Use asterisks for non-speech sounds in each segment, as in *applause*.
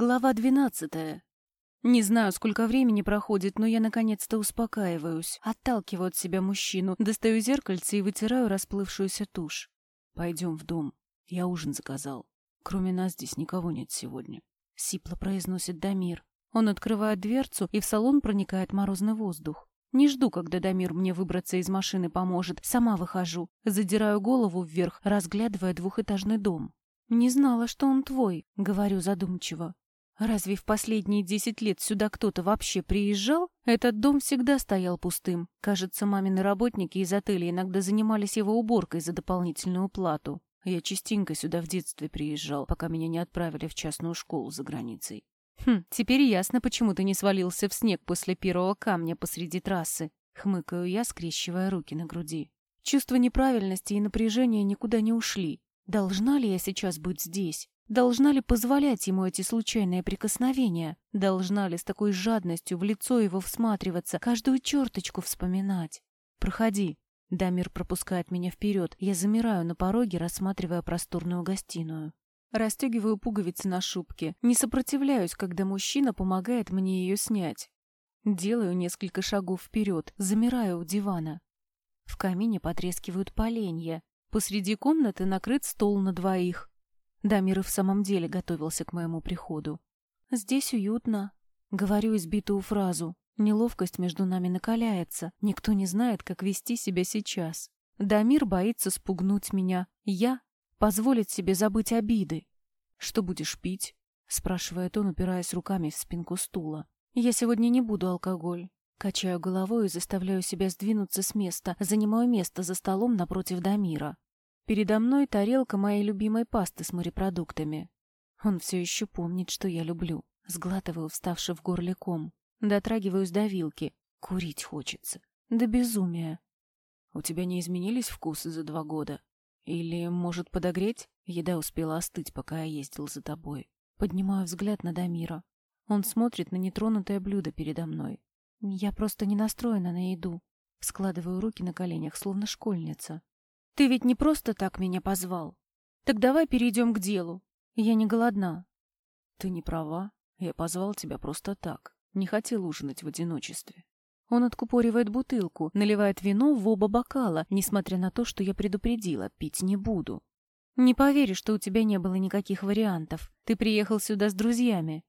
Глава двенадцатая. Не знаю, сколько времени проходит, но я наконец-то успокаиваюсь, отталкиваю от себя мужчину, достаю зеркальце и вытираю расплывшуюся тушь. Пойдем в дом. Я ужин заказал. Кроме нас здесь никого нет сегодня. Сипло произносит Дамир. Он открывает дверцу, и в салон проникает морозный воздух. Не жду, когда Дамир мне выбраться из машины поможет. Сама выхожу. Задираю голову вверх, разглядывая двухэтажный дом. «Не знала, что он твой», — говорю задумчиво. «Разве в последние десять лет сюда кто-то вообще приезжал? Этот дом всегда стоял пустым. Кажется, мамины работники из отеля иногда занимались его уборкой за дополнительную плату. Я частенько сюда в детстве приезжал, пока меня не отправили в частную школу за границей. Хм, теперь ясно, почему ты не свалился в снег после первого камня посреди трассы. Хмыкаю я, скрещивая руки на груди. Чувство неправильности и напряжения никуда не ушли. Должна ли я сейчас быть здесь? Должна ли позволять ему эти случайные прикосновения? Должна ли с такой жадностью в лицо его всматриваться, каждую черточку вспоминать? «Проходи». Дамир пропускает меня вперед. Я замираю на пороге, рассматривая просторную гостиную. Растегиваю пуговицы на шубке. Не сопротивляюсь, когда мужчина помогает мне ее снять. Делаю несколько шагов вперед, замираю у дивана. В камине потрескивают поленья. Посреди комнаты накрыт стол на двоих. Дамир и в самом деле готовился к моему приходу. «Здесь уютно», — говорю избитую фразу. Неловкость между нами накаляется. Никто не знает, как вести себя сейчас. Дамир боится спугнуть меня. Я — позволить себе забыть обиды. «Что будешь пить?» — спрашивает он, упираясь руками в спинку стула. «Я сегодня не буду алкоголь». Качаю головой и заставляю себя сдвинуться с места, занимаю место за столом напротив Дамира. Передо мной тарелка моей любимой пасты с морепродуктами. Он все еще помнит, что я люблю. Сглатываю вставший в горле ком. Дотрагиваюсь до вилки. Курить хочется. До безумия. У тебя не изменились вкусы за два года? Или, может, подогреть? Еда успела остыть, пока я ездил за тобой. Поднимаю взгляд на Дамира. Он смотрит на нетронутое блюдо передо мной. Я просто не настроена на еду. Складываю руки на коленях, словно школьница. Ты ведь не просто так меня позвал. Так давай перейдем к делу. Я не голодна. Ты не права. Я позвал тебя просто так. Не хотел ужинать в одиночестве. Он откупоривает бутылку, наливает вино в оба бокала, несмотря на то, что я предупредила, пить не буду. Не поверю, что у тебя не было никаких вариантов. Ты приехал сюда с друзьями.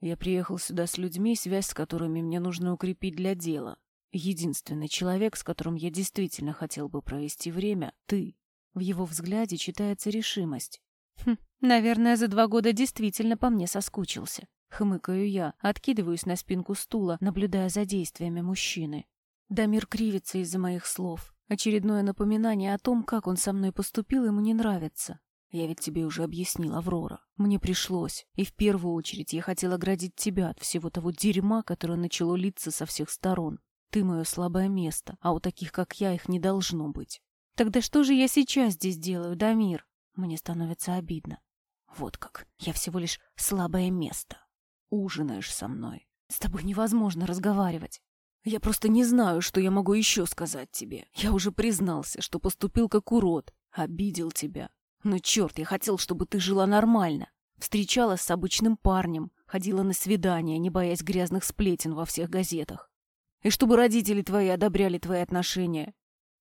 Я приехал сюда с людьми, связь с которыми мне нужно укрепить для дела. Единственный человек, с которым я действительно хотел бы провести время — ты. В его взгляде читается решимость. Хм, наверное, за два года действительно по мне соскучился. Хмыкаю я, откидываюсь на спинку стула, наблюдая за действиями мужчины. Дамир кривится из-за моих слов. Очередное напоминание о том, как он со мной поступил, ему не нравится. Я ведь тебе уже объяснил, Аврора. Мне пришлось. И в первую очередь я хотел оградить тебя от всего того дерьма, которое начало литься со всех сторон. Ты мое слабое место, а у таких, как я, их не должно быть. Тогда что же я сейчас здесь делаю, Дамир? Мне становится обидно. Вот как. Я всего лишь слабое место. Ужинаешь со мной. С тобой невозможно разговаривать. Я просто не знаю, что я могу еще сказать тебе. Я уже признался, что поступил как урод, обидел тебя. Но черт, я хотел, чтобы ты жила нормально. Встречалась с обычным парнем, ходила на свидания, не боясь грязных сплетен во всех газетах. И чтобы родители твои одобряли твои отношения.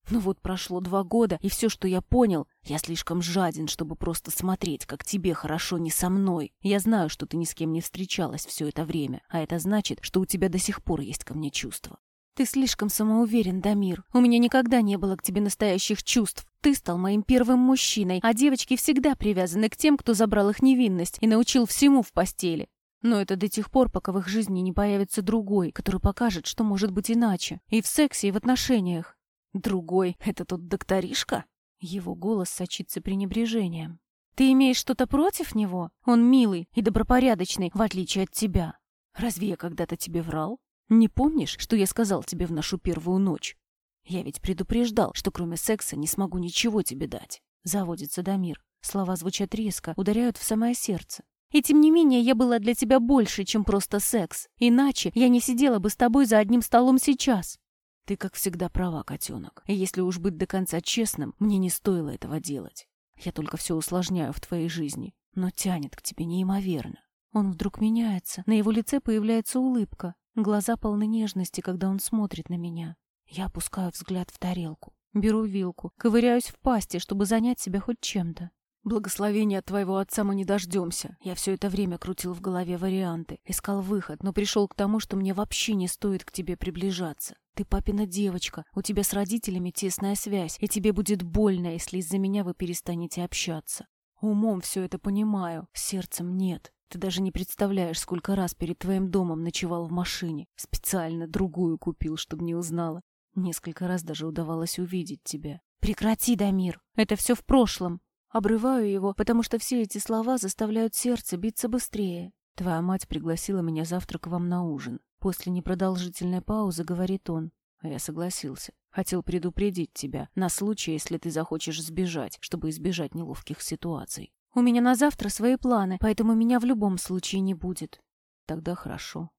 Ну вот прошло два года, и все, что я понял, я слишком жаден, чтобы просто смотреть, как тебе хорошо не со мной. Я знаю, что ты ни с кем не встречалась все это время, а это значит, что у тебя до сих пор есть ко мне чувства. Ты слишком самоуверен, Дамир. У меня никогда не было к тебе настоящих чувств. Ты стал моим первым мужчиной, а девочки всегда привязаны к тем, кто забрал их невинность и научил всему в постели. Но это до тех пор, пока в их жизни не появится другой, который покажет, что может быть иначе. И в сексе, и в отношениях. Другой — это тот докторишка? Его голос сочится пренебрежением. Ты имеешь что-то против него? Он милый и добропорядочный, в отличие от тебя. Разве я когда-то тебе врал? Не помнишь, что я сказал тебе в нашу первую ночь? Я ведь предупреждал, что кроме секса не смогу ничего тебе дать. Заводится Дамир. Слова звучат резко, ударяют в самое сердце. И тем не менее я была для тебя больше, чем просто секс. Иначе я не сидела бы с тобой за одним столом сейчас. Ты, как всегда, права, котенок. И если уж быть до конца честным, мне не стоило этого делать. Я только все усложняю в твоей жизни, но тянет к тебе неимоверно. Он вдруг меняется, на его лице появляется улыбка, глаза полны нежности, когда он смотрит на меня. Я опускаю взгляд в тарелку, беру вилку, ковыряюсь в пасти, чтобы занять себя хоть чем-то. Благословения от твоего отца мы не дождемся. Я все это время крутил в голове варианты, искал выход, но пришел к тому, что мне вообще не стоит к тебе приближаться. Ты папина девочка, у тебя с родителями тесная связь, и тебе будет больно, если из-за меня вы перестанете общаться. Умом все это понимаю, сердцем нет. Ты даже не представляешь, сколько раз перед твоим домом ночевал в машине. Специально другую купил, чтобы не узнала. Несколько раз даже удавалось увидеть тебя. Прекрати, Дамир, это все в прошлом. Обрываю его, потому что все эти слова заставляют сердце биться быстрее. Твоя мать пригласила меня завтра к вам на ужин. После непродолжительной паузы говорит он. А я согласился. Хотел предупредить тебя на случай, если ты захочешь сбежать, чтобы избежать неловких ситуаций. У меня на завтра свои планы, поэтому меня в любом случае не будет. Тогда хорошо.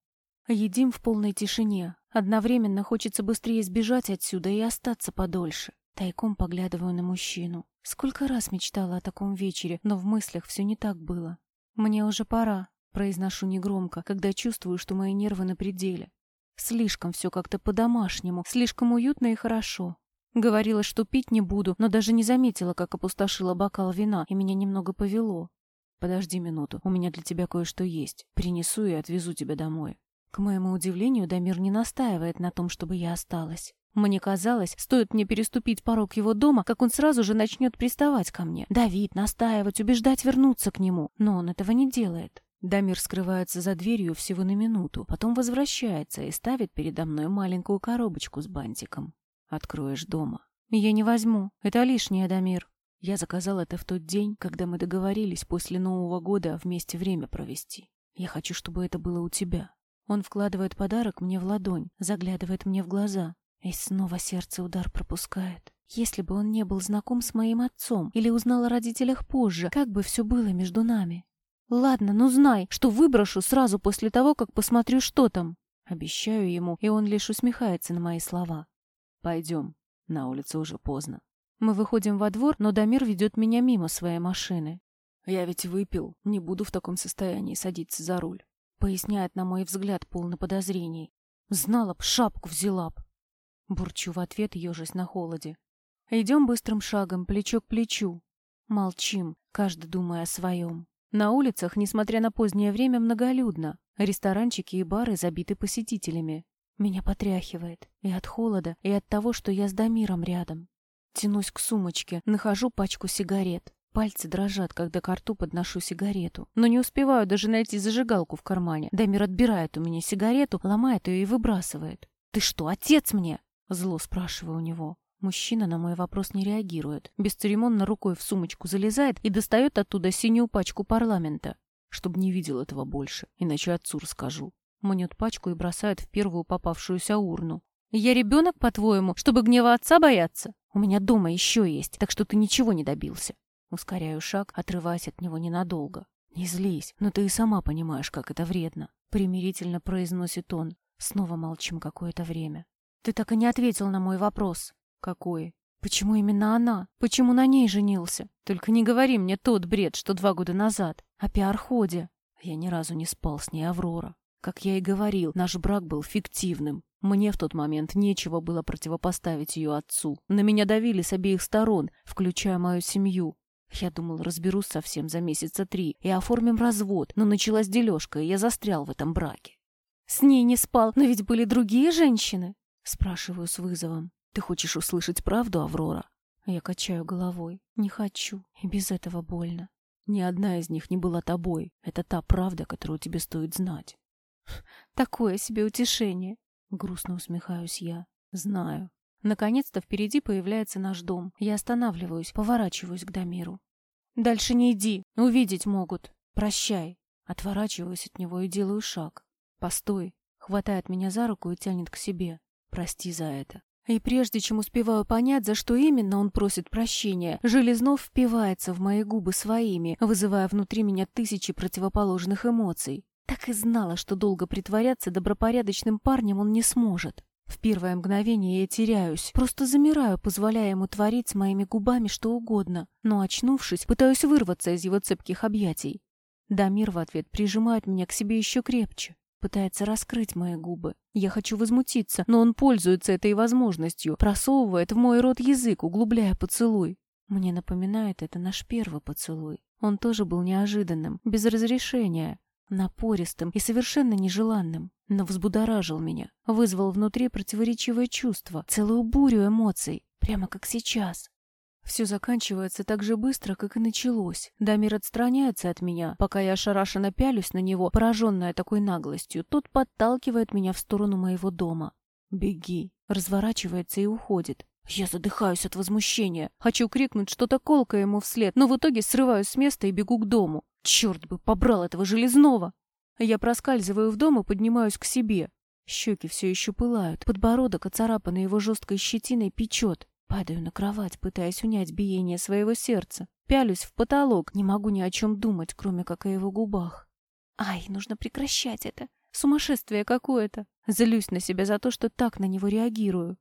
Едим в полной тишине. Одновременно хочется быстрее сбежать отсюда и остаться подольше. Тайком поглядываю на мужчину. Сколько раз мечтала о таком вечере, но в мыслях все не так было. «Мне уже пора», — произношу негромко, когда чувствую, что мои нервы на пределе. Слишком все как-то по-домашнему, слишком уютно и хорошо. Говорила, что пить не буду, но даже не заметила, как опустошила бокал вина, и меня немного повело. «Подожди минуту, у меня для тебя кое-что есть. Принесу и отвезу тебя домой». К моему удивлению, Дамир не настаивает на том, чтобы я осталась. Мне казалось, стоит мне переступить порог его дома, как он сразу же начнет приставать ко мне, давить, настаивать, убеждать вернуться к нему. Но он этого не делает. Дамир скрывается за дверью всего на минуту, потом возвращается и ставит передо мной маленькую коробочку с бантиком. «Откроешь дома». «Я не возьму. Это лишнее, Дамир». Я заказал это в тот день, когда мы договорились после Нового года вместе время провести. Я хочу, чтобы это было у тебя. Он вкладывает подарок мне в ладонь, заглядывает мне в глаза. И снова сердце удар пропускает. Если бы он не был знаком с моим отцом или узнал о родителях позже, как бы все было между нами? Ладно, ну знай, что выброшу сразу после того, как посмотрю, что там. Обещаю ему, и он лишь усмехается на мои слова. Пойдем, на улице уже поздно. Мы выходим во двор, но Дамир ведет меня мимо своей машины. Я ведь выпил, не буду в таком состоянии садиться за руль. Поясняет, на мой взгляд, полно подозрений. Знала б, шапку взяла б. Бурчу в ответ, ежась на холоде. Идем быстрым шагом, плечо к плечу. Молчим, каждый думая о своем. На улицах, несмотря на позднее время, многолюдно. Ресторанчики и бары забиты посетителями. Меня потряхивает. И от холода, и от того, что я с Дамиром рядом. Тянусь к сумочке, нахожу пачку сигарет. Пальцы дрожат, когда к рту подношу сигарету. Но не успеваю даже найти зажигалку в кармане. Дамир отбирает у меня сигарету, ломает ее и выбрасывает. «Ты что, отец мне?» Зло спрашиваю у него. Мужчина на мой вопрос не реагирует. Бесцеремонно рукой в сумочку залезает и достает оттуда синюю пачку парламента. Чтобы не видел этого больше, иначе отцу расскажу. Мнет пачку и бросает в первую попавшуюся урну. «Я ребенок, по-твоему, чтобы гнева отца бояться? У меня дома еще есть, так что ты ничего не добился». Ускоряю шаг, отрываясь от него ненадолго. «Не злись, но ты и сама понимаешь, как это вредно», — примирительно произносит он. Снова молчим какое-то время. Ты так и не ответил на мой вопрос. Какой? Почему именно она? Почему на ней женился? Только не говори мне тот бред, что два года назад. О пиарходе. Я ни разу не спал с ней, Аврора. Как я и говорил, наш брак был фиктивным. Мне в тот момент нечего было противопоставить ее отцу. На меня давили с обеих сторон, включая мою семью. Я думал, разберусь совсем за месяца три и оформим развод, но началась дележка, и я застрял в этом браке. С ней не спал, но ведь были другие женщины. Спрашиваю с вызовом. «Ты хочешь услышать правду, Аврора?» Я качаю головой. «Не хочу, и без этого больно. Ни одна из них не была тобой. Это та правда, которую тебе стоит знать». *laughs* «Такое себе утешение!» Грустно усмехаюсь я. «Знаю. Наконец-то впереди появляется наш дом. Я останавливаюсь, поворачиваюсь к Дамиру. «Дальше не иди, увидеть могут. Прощай». Отворачиваюсь от него и делаю шаг. «Постой!» Хватает меня за руку и тянет к себе. Прости за это. И прежде чем успеваю понять, за что именно он просит прощения, Железнов впивается в мои губы своими, вызывая внутри меня тысячи противоположных эмоций. Так и знала, что долго притворяться добропорядочным парнем он не сможет. В первое мгновение я теряюсь, просто замираю, позволяя ему творить с моими губами что угодно, но, очнувшись, пытаюсь вырваться из его цепких объятий. Дамир в ответ прижимает меня к себе еще крепче. Пытается раскрыть мои губы. Я хочу возмутиться, но он пользуется этой возможностью, просовывает в мой рот язык, углубляя поцелуй. Мне напоминает это наш первый поцелуй. Он тоже был неожиданным, без разрешения, напористым и совершенно нежеланным, но взбудоражил меня, вызвал внутри противоречивое чувство, целую бурю эмоций, прямо как сейчас. Все заканчивается так же быстро, как и началось. Дамир отстраняется от меня, пока я ошарашенно пялюсь на него, пораженная такой наглостью. Тот подталкивает меня в сторону моего дома. «Беги!» Разворачивается и уходит. Я задыхаюсь от возмущения. Хочу крикнуть что-то колкое ему вслед, но в итоге срываюсь с места и бегу к дому. Черт бы, побрал этого железного! Я проскальзываю в дом и поднимаюсь к себе. Щеки все еще пылают, подбородок, оцарапанный его жесткой щетиной, печет. Падаю на кровать, пытаясь унять биение своего сердца. Пялюсь в потолок, не могу ни о чем думать, кроме как о его губах. Ай, нужно прекращать это. Сумасшествие какое-то. Злюсь на себя за то, что так на него реагирую.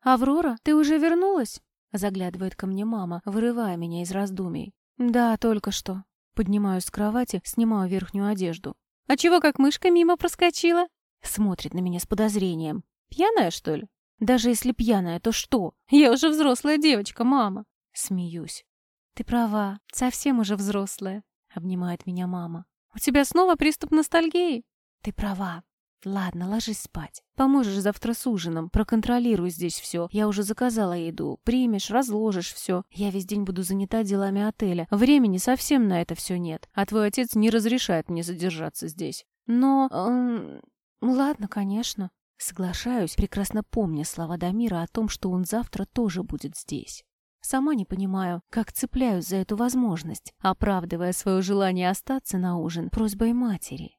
«Аврора, ты уже вернулась?» Заглядывает ко мне мама, вырывая меня из раздумий. «Да, только что». Поднимаюсь с кровати, снимаю верхнюю одежду. «А чего как мышка мимо проскочила?» Смотрит на меня с подозрением. «Пьяная, что ли?» Даже если пьяная, то что? Я уже взрослая девочка, мама. Смеюсь. Ты права, совсем уже взрослая, обнимает меня мама. У тебя снова приступ ностальгии. Ты права. Ладно, ложись спать. Поможешь завтра с ужином. Проконтролируй здесь все. Я уже заказала еду. Примешь, разложишь все. Я весь день буду занята делами отеля. Времени совсем на это все нет. А твой отец не разрешает мне задержаться здесь. Но... Эм, ладно, конечно. Соглашаюсь, прекрасно помня слова Дамира о том, что он завтра тоже будет здесь. Сама не понимаю, как цепляюсь за эту возможность, оправдывая свое желание остаться на ужин просьбой матери.